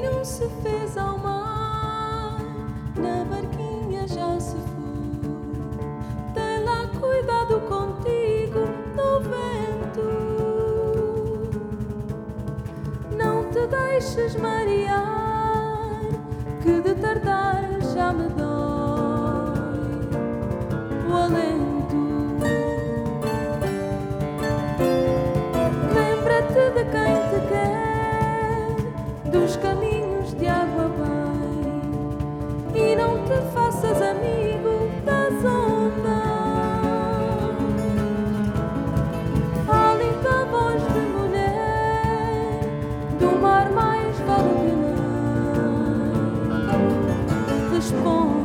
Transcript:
Não se fez ao mar, na barquinha já se foi. Tem lá cuidado contigo no vento. Não te deixes marear, que de tardar já me dói. Spon.